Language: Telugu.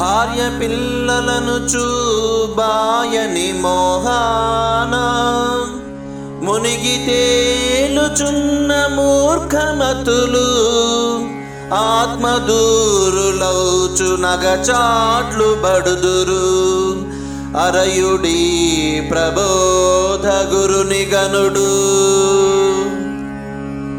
భార్య పిల్లలను చూబాయని మోహాన. మునిగి తేలుచున్న మూర్ఖమతులు ఆత్మదూరులౌచు నగచాట్లు బడుదురు. అరయుడి ప్రబోధ గురుని గనుడు